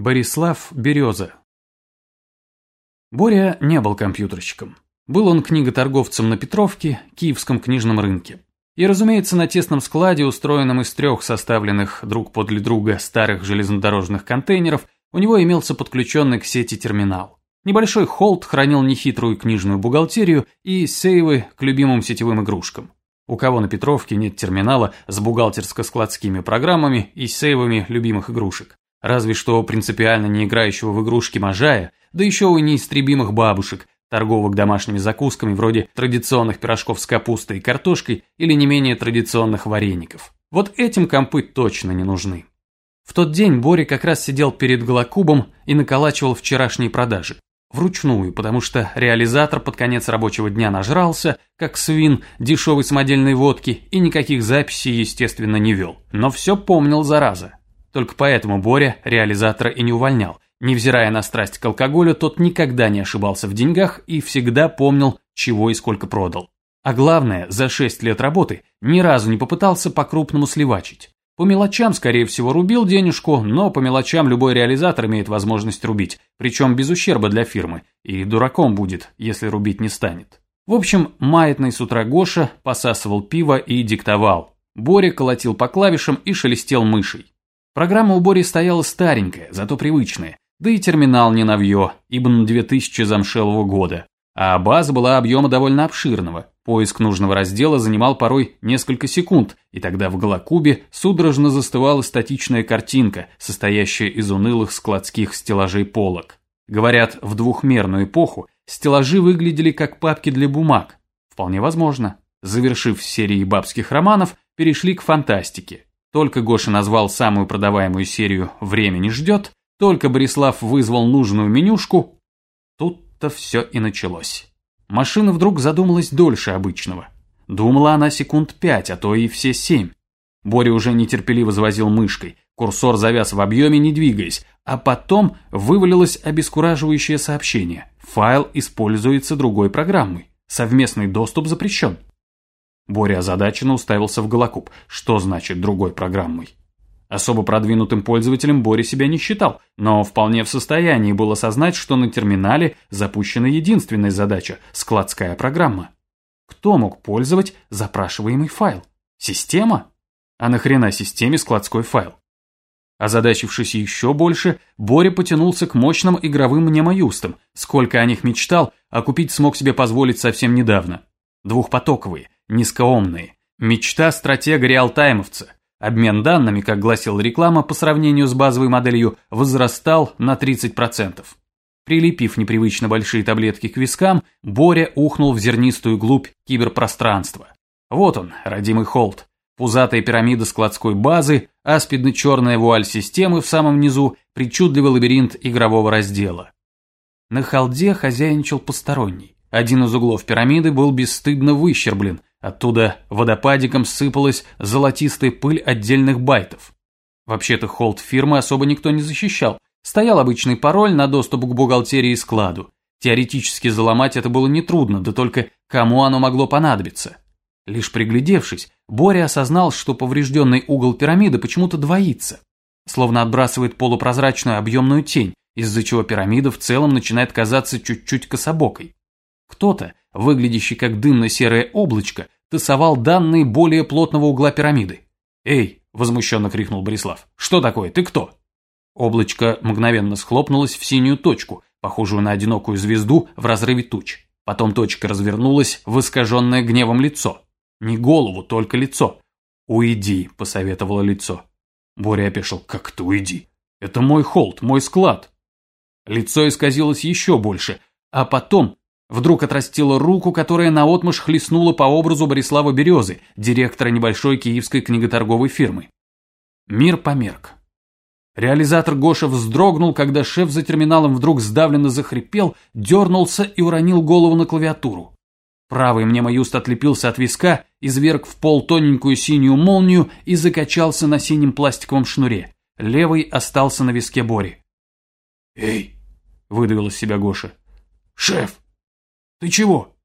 Борислав Береза Боря не был компьютерщиком. Был он книготорговцем на Петровке, Киевском книжном рынке. И, разумеется, на тесном складе, устроенном из трех составленных друг подле друга старых железнодорожных контейнеров, у него имелся подключенный к сети терминал. Небольшой холд хранил нехитрую книжную бухгалтерию и сейвы к любимым сетевым игрушкам. У кого на Петровке нет терминала с бухгалтерско-складскими программами и сейвами любимых игрушек? Разве что принципиально не играющего в игрушки Можая, да еще у неистребимых бабушек, торговок домашними закусками вроде традиционных пирожков с капустой и картошкой или не менее традиционных вареников. Вот этим компы точно не нужны. В тот день Боря как раз сидел перед голокубом и наколачивал вчерашние продажи. Вручную, потому что реализатор под конец рабочего дня нажрался, как свин дешевой самодельной водки, и никаких записей, естественно, не вел. Но все помнил, зараза. Только поэтому Боря реализатора и не увольнял. Невзирая на страсть к алкоголю, тот никогда не ошибался в деньгах и всегда помнил, чего и сколько продал. А главное, за 6 лет работы ни разу не попытался по-крупному сливачить. По мелочам, скорее всего, рубил денежку, но по мелочам любой реализатор имеет возможность рубить, причем без ущерба для фирмы, и дураком будет, если рубить не станет. В общем, маятный с утра Гоша посасывал пиво и диктовал. Боря колотил по клавишам и шелестел мышей. Программа у Бори стояла старенькая, зато привычная, да и терминал не новье, ибо на 2000 замшелого года. А база была объема довольно обширного. Поиск нужного раздела занимал порой несколько секунд, и тогда в Голокубе судорожно застывала статичная картинка, состоящая из унылых складских стеллажей полок. Говорят, в двухмерную эпоху стеллажи выглядели как папки для бумаг. Вполне возможно. Завершив серии бабских романов, перешли к фантастике. Только Гоша назвал самую продаваемую серию «Время не ждет», только Борислав вызвал нужную менюшку, тут-то все и началось. Машина вдруг задумалась дольше обычного. Думала она секунд пять, а то и все семь. Боря уже нетерпеливо завозил мышкой, курсор завяз в объеме, не двигаясь, а потом вывалилось обескураживающее сообщение. Файл используется другой программой. Совместный доступ запрещен. Боря озадаченно уставился в голокуб. Что значит другой программой? Особо продвинутым пользователем Боря себя не считал, но вполне в состоянии был осознать, что на терминале запущена единственная задача – складская программа. Кто мог пользовать запрашиваемый файл? Система? А нахрена системе складской файл? Озадачившись еще больше, Боря потянулся к мощным игровым мнемоюстам. Сколько о них мечтал, а купить смог себе позволить совсем недавно. Двухпотоковые, низкоомные. Мечта стратега-реалтаймовца. Обмен данными, как гласила реклама, по сравнению с базовой моделью, возрастал на 30%. Прилепив непривычно большие таблетки к вискам, Боря ухнул в зернистую глубь киберпространства. Вот он, родимый холд. Пузатая пирамида складской базы, аспидно-черная вуаль системы в самом низу, причудливый лабиринт игрового раздела. На холде хозяйничал посторонний. Один из углов пирамиды был бесстыдно выщерблен, оттуда водопадиком сыпалась золотистая пыль отдельных байтов. Вообще-то холд фирмы особо никто не защищал. Стоял обычный пароль на доступ к бухгалтерии и складу. Теоретически заломать это было нетрудно, да только кому оно могло понадобиться? Лишь приглядевшись, Боря осознал, что поврежденный угол пирамиды почему-то двоится, словно отбрасывает полупрозрачную объемную тень, из-за чего пирамида в целом начинает казаться чуть-чуть кособокой. Кто-то, выглядящий как дымно-серое облачко, тасовал данные более плотного угла пирамиды. «Эй!» – возмущенно крикнул Борислав. «Что такое? Ты кто?» Облачко мгновенно схлопнулось в синюю точку, похожую на одинокую звезду в разрыве туч. Потом точка развернулась в искаженное гневом лицо. Не голову, только лицо. «Уйди», – посоветовало лицо. Боря опешил. «Как ты уйди? Это мой холд, мой склад». Лицо исказилось еще больше, а потом Вдруг отрастила руку, которая наотмашь хлестнула по образу Борислава Березы, директора небольшой киевской книготорговой фирмы. Мир померк. Реализатор Гоша вздрогнул, когда шеф за терминалом вдруг сдавленно захрипел, дернулся и уронил голову на клавиатуру. Правый мнемоюст отлепился от виска, изверг в пол тоненькую синюю молнию и закачался на синем пластиковом шнуре. Левый остался на виске Бори. «Эй!» – выдавил из себя Гоша. «Шеф!» Ты чего?»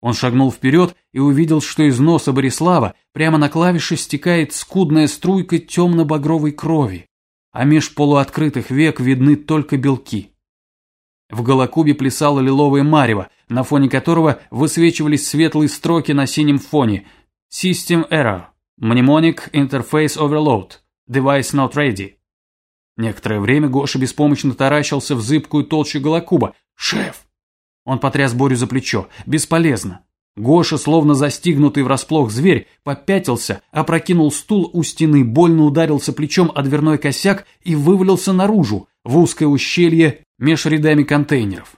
Он шагнул вперед и увидел, что из носа Борислава прямо на клавише стекает скудная струйка темно-багровой крови. а меж полуоткрытых век видны только белки. В голокубе плясало лиловое марево, на фоне которого высвечивались светлые строки на синем фоне. System Error. Mnemonic Interface Overload. Device Not Ready. Некоторое время Гоша беспомощно таращился в зыбкую толщу голокуба. «Шеф!» Он потряс Борю за плечо. «Бесполезно!» Гоша, словно застигнутый врасплох зверь, попятился, опрокинул стул у стены, больно ударился плечом о дверной косяк и вывалился наружу, в узкое ущелье меж рядами контейнеров.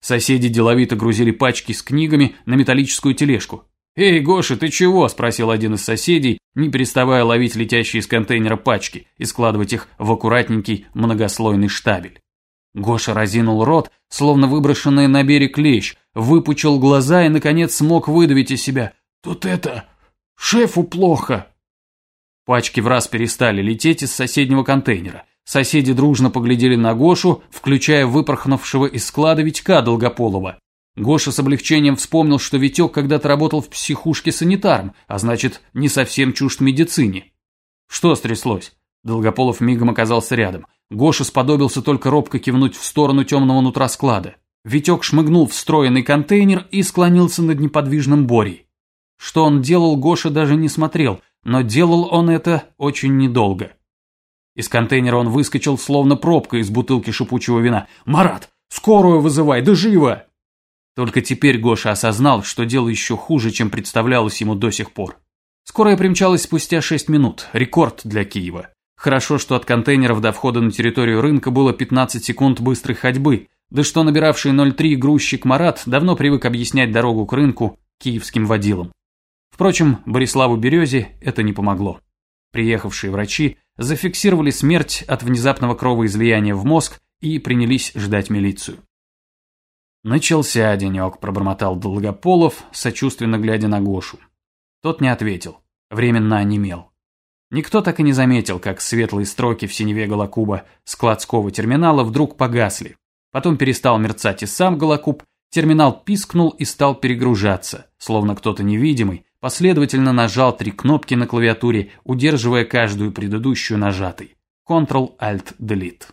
Соседи деловито грузили пачки с книгами на металлическую тележку. «Эй, Гоша, ты чего?» – спросил один из соседей, не переставая ловить летящие из контейнера пачки и складывать их в аккуратненький многослойный штабель. Гоша разинул рот, словно выброшенный на берег лещ, выпучил глаза и, наконец, смог выдавить из себя. «Тут это... шефу плохо!» Пачки в раз перестали лететь из соседнего контейнера. Соседи дружно поглядели на Гошу, включая выпорхнувшего из склада Витька Долгополова. Гоша с облегчением вспомнил, что Витек когда-то работал в психушке санитаром, а значит, не совсем чужд медицине. Что стряслось? Долгополов мигом оказался рядом. Гоша сподобился только робко кивнуть в сторону темного нутра склада. Витек шмыгнул в встроенный контейнер и склонился над неподвижным Борей. Что он делал, Гоша даже не смотрел, но делал он это очень недолго. Из контейнера он выскочил, словно пробка из бутылки шипучего вина. «Марат, скорую вызывай, да живо!» Только теперь Гоша осознал, что дело еще хуже, чем представлялось ему до сих пор. Скорая примчалась спустя 6 минут, рекорд для Киева. Хорошо, что от контейнеров до входа на территорию рынка было 15 секунд быстрой ходьбы, да что набиравший 03 грузчик Марат давно привык объяснять дорогу к рынку киевским водилам. Впрочем, Бориславу Березе это не помогло. Приехавшие врачи зафиксировали смерть от внезапного кровоизлияния в мозг и принялись ждать милицию. «Начался денек», – пробормотал Долгополов, сочувственно глядя на Гошу. Тот не ответил, временно онемел. Никто так и не заметил, как светлые строки в синеве Голокуба складского терминала вдруг погасли. Потом перестал мерцать и сам Голокуб, терминал пискнул и стал перегружаться, словно кто-то невидимый последовательно нажал три кнопки на клавиатуре, удерживая каждую предыдущую нажатой. Ctrl-Alt-Delete.